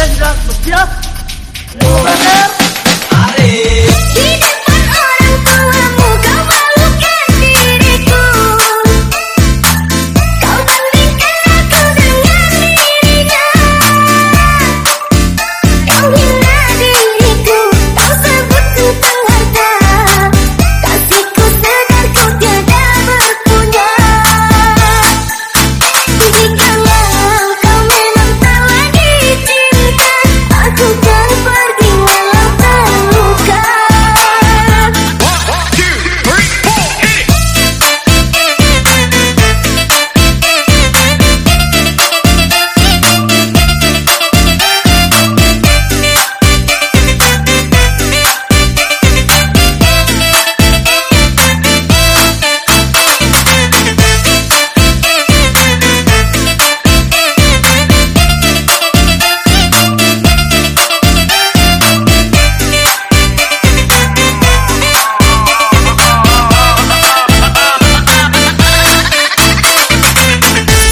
Tendrás los pies. Mover. Haré.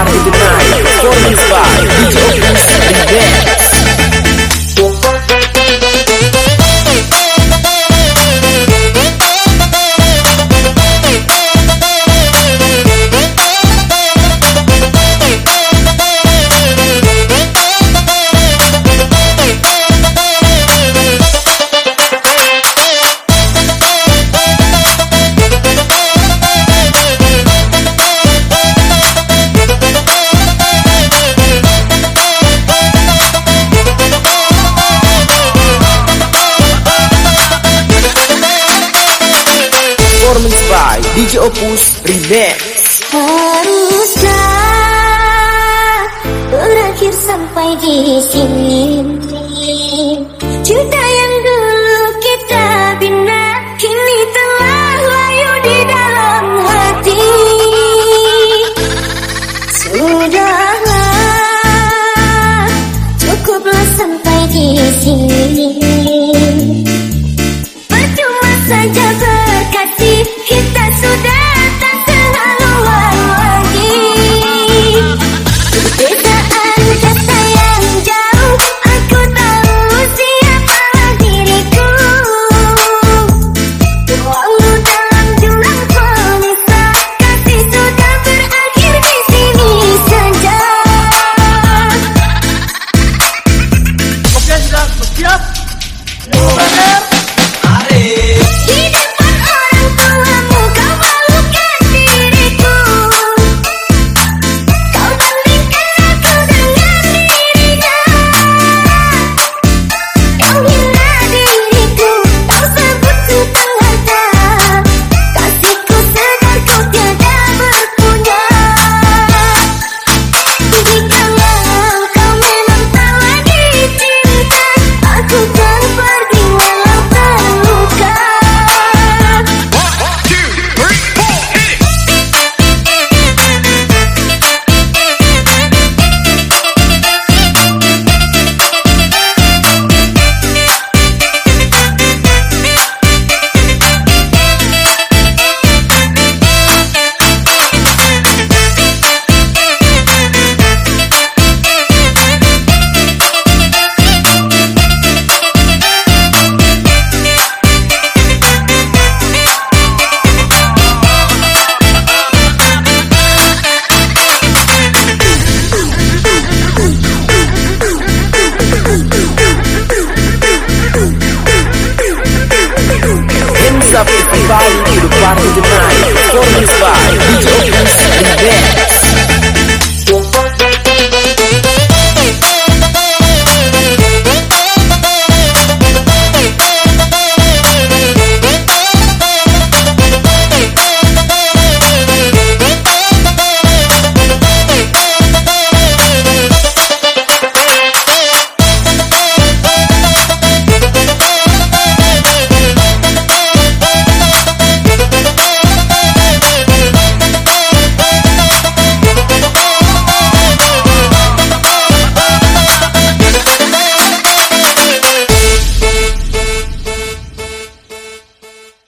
Friday the 9th, 40 spot. DJ Opus Remix. Haruskah berakhir sampai di sini. Cinta yang dulu kita bina Kini telah layu di dalam hati. Sudahlah Cukuplah sampai di sini